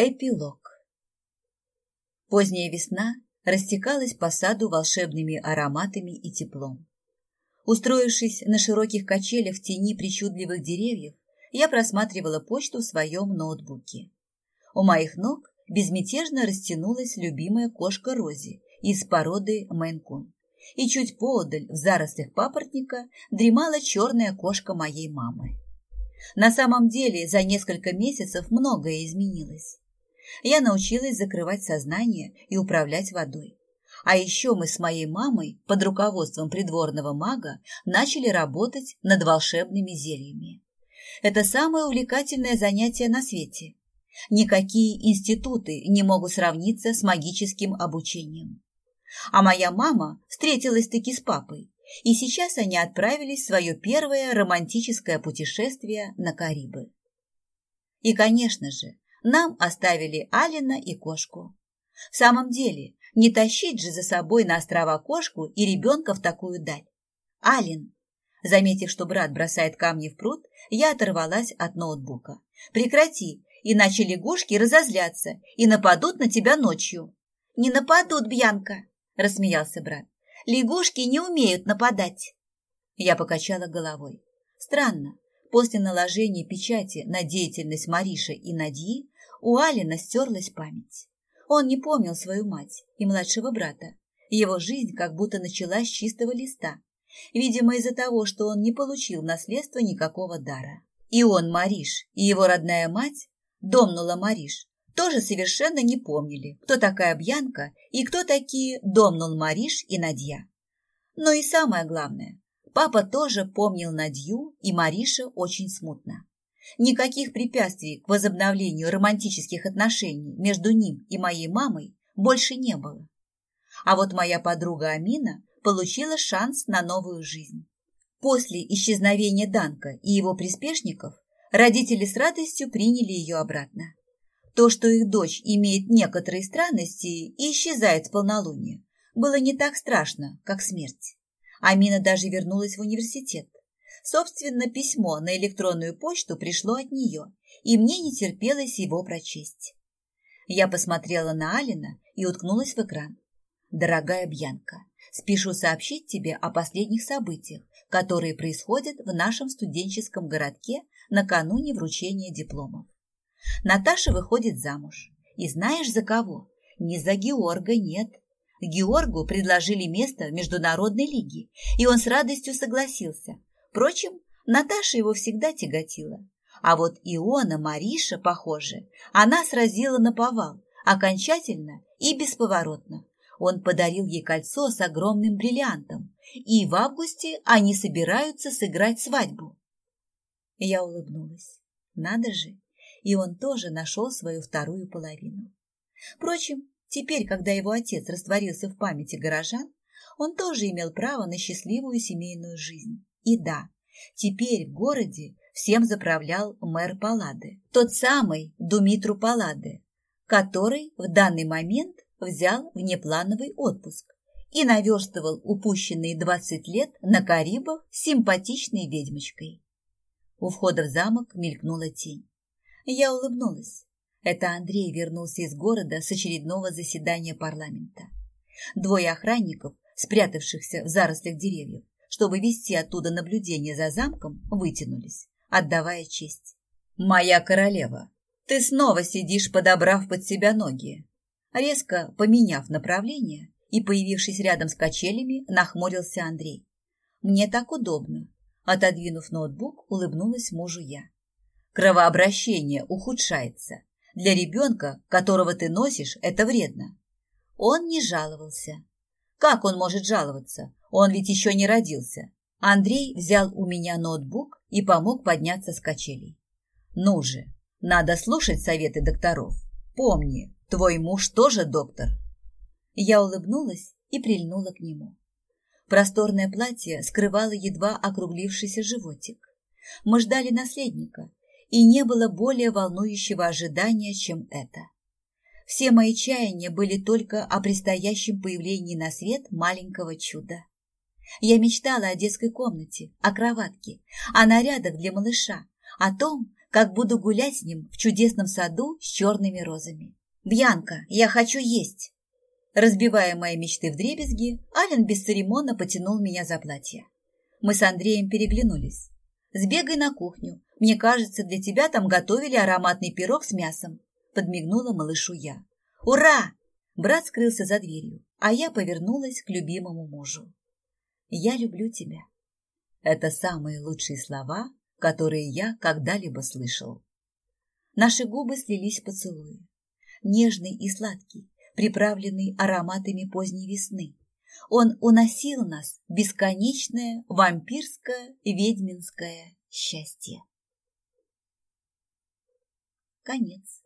Эпилог. Поздняя весна растекалась по саду волшебными ароматами и теплом. Устроившись на широких качелях в тени причудливых деревьев, я просматривала почту в своем ноутбуке. У моих ног безмятежно растянулась любимая кошка Рози из породы Мэнкун. И чуть поодаль, в зарослях папоротника, дремала черная кошка моей мамы. На самом деле за несколько месяцев многое изменилось я научилась закрывать сознание и управлять водой. А еще мы с моей мамой под руководством придворного мага начали работать над волшебными зельями. Это самое увлекательное занятие на свете. Никакие институты не могут сравниться с магическим обучением. А моя мама встретилась-таки с папой, и сейчас они отправились в свое первое романтическое путешествие на Карибы. И, конечно же, нам оставили Алина и кошку. В самом деле, не тащить же за собой на острова кошку и ребенка в такую даль. Алин. Заметив, что брат бросает камни в пруд, я оторвалась от ноутбука. Прекрати, иначе лягушки разозлятся и нападут на тебя ночью. Не нападут, Бьянка, рассмеялся брат. Лягушки не умеют нападать. Я покачала головой. Странно, После наложения печати на деятельность Мариши и Надьи у Алина стерлась память. Он не помнил свою мать и младшего брата. Его жизнь как будто началась с чистого листа, видимо, из-за того, что он не получил наследства никакого дара. И он, Мариш, и его родная мать, Домнула Мариш, тоже совершенно не помнили, кто такая Бьянка и кто такие Домнул Мариш и Надья. Но и самое главное, Папа тоже помнил Надью и Мариша очень смутно. Никаких препятствий к возобновлению романтических отношений между ним и моей мамой больше не было. А вот моя подруга Амина получила шанс на новую жизнь. После исчезновения Данка и его приспешников родители с радостью приняли ее обратно. То, что их дочь имеет некоторые странности и исчезает с полнолуния, было не так страшно, как смерть. Амина даже вернулась в университет. Собственно, письмо на электронную почту пришло от нее, и мне не терпелось его прочесть. Я посмотрела на Алина и уткнулась в экран. «Дорогая Бьянка, спешу сообщить тебе о последних событиях, которые происходят в нашем студенческом городке накануне вручения дипломов. Наташа выходит замуж. И знаешь за кого? Не за Георга, нет, Георгу предложили место в Международной лиге, и он с радостью согласился. Впрочем, Наташа его всегда тяготила. А вот Иона Мариша, похоже, она сразила на повал, окончательно и бесповоротно. Он подарил ей кольцо с огромным бриллиантом, и в августе они собираются сыграть свадьбу. Я улыбнулась. Надо же, и он тоже нашел свою вторую половину. Впрочем, Теперь, когда его отец растворился в памяти горожан, он тоже имел право на счастливую семейную жизнь. И да, теперь в городе всем заправлял мэр Паллады, тот самый Думитру Паллады, который в данный момент взял внеплановый отпуск и наверстывал упущенные 20 лет на Карибах симпатичной ведьмочкой. У входа в замок мелькнула тень. Я улыбнулась. Это Андрей вернулся из города с очередного заседания парламента. Двое охранников, спрятавшихся в зарослях деревьев, чтобы вести оттуда наблюдение за замком, вытянулись, отдавая честь. «Моя королева, ты снова сидишь, подобрав под себя ноги!» Резко поменяв направление и появившись рядом с качелями, нахмурился Андрей. «Мне так удобно!» Отодвинув ноутбук, улыбнулась мужу я. «Кровообращение ухудшается. Для ребенка, которого ты носишь, это вредно. Он не жаловался. Как он может жаловаться? Он ведь еще не родился. Андрей взял у меня ноутбук и помог подняться с качелей. Ну же, надо слушать советы докторов. Помни, твой муж тоже доктор. Я улыбнулась и прильнула к нему. Просторное платье скрывало едва округлившийся животик. Мы ждали наследника, и не было более волнующего ожидания, чем это. Все мои чаяния были только о предстоящем появлении на свет маленького чуда. Я мечтала о детской комнате, о кроватке, о нарядах для малыша, о том, как буду гулять с ним в чудесном саду с черными розами. «Бьянка, я хочу есть!» Разбивая мои мечты в дребезги, Ален бесцеремонно потянул меня за платье. Мы с Андреем переглянулись. «Сбегай на кухню. Мне кажется, для тебя там готовили ароматный пирог с мясом», подмигнула малышу я. «Ура!» Брат скрылся за дверью, а я повернулась к любимому мужу. «Я люблю тебя». Это самые лучшие слова, которые я когда-либо слышал. Наши губы слились в поцелуи. Нежный и сладкий, приправленный ароматами поздней весны. Он уносил нас в бесконечное вампирское ведьминское счастье. Конец.